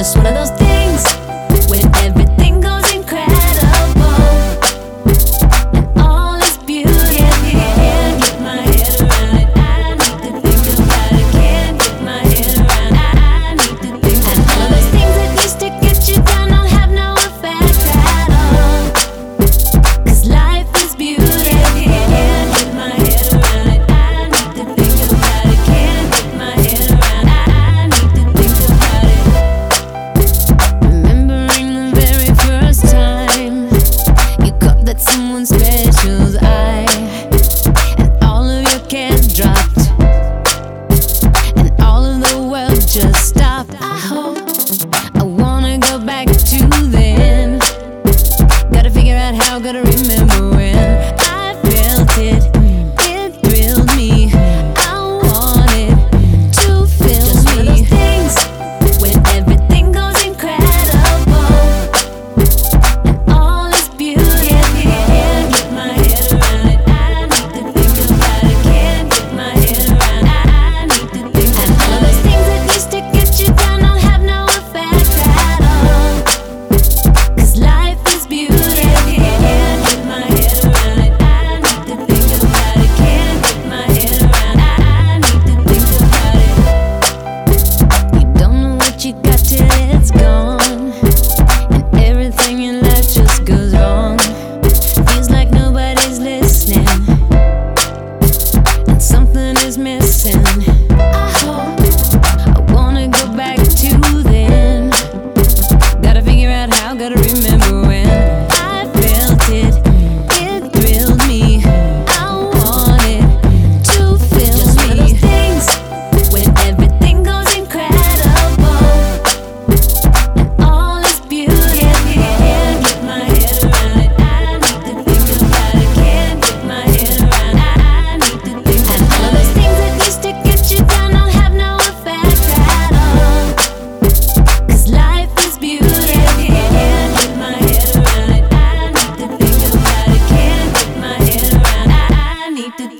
just one of those things. Whenever someone special's eye. And all of you can drop. And all of the world just stopped. I hope I wanna go back to then. Gotta figure out how, gotta remember.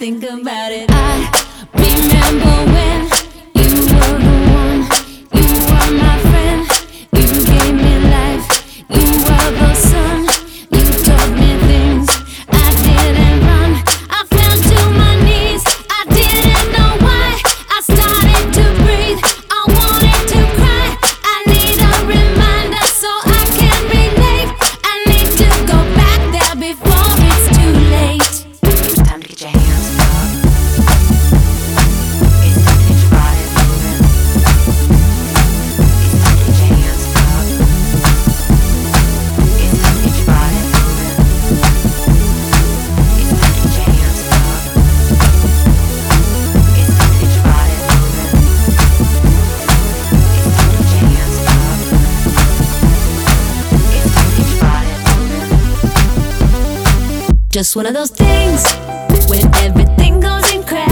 think about it. Just one of those things when everything goes in crash.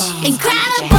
Incredible.